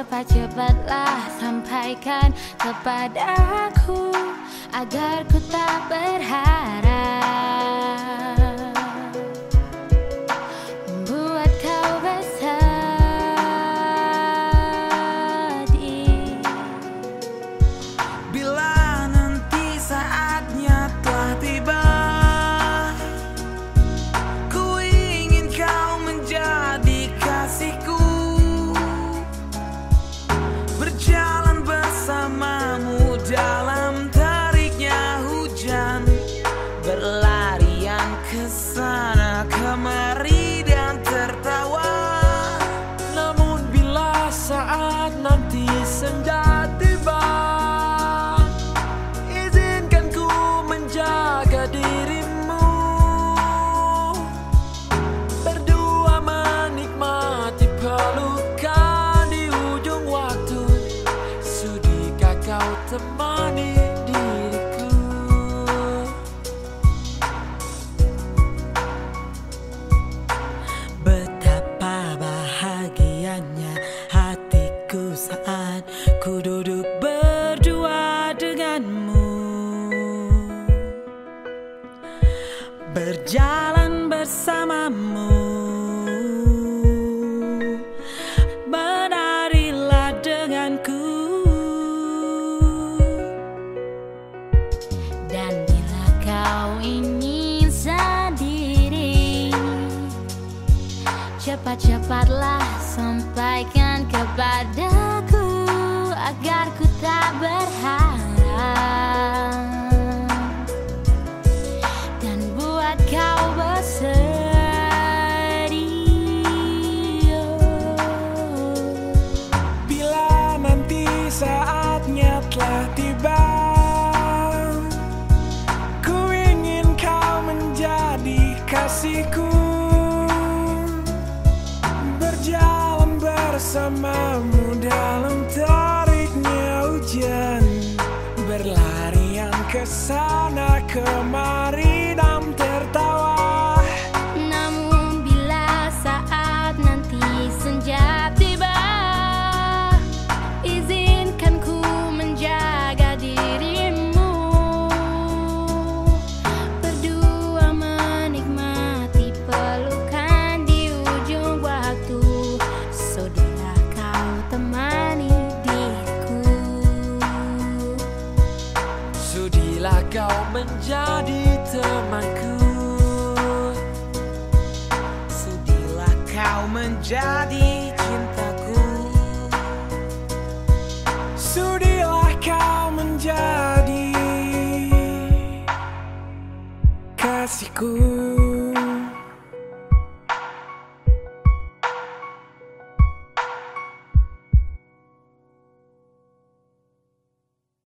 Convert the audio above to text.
Cepat-cepatlah sampaikan kepadaku Agar ku tak berharap temani diriku. Betapa bahagianya hatiku saat ku duduk berdua denganmu. Berjalan bersamamu Cepat-cepatlah sampaikan kepadaku Agar ku bersamamu dalam tariknya hujan. Berlarian ke sana kemari kau menjadi temanku. Sudilah kau menjadi cintaku. Sudilah kau menjadi kasihku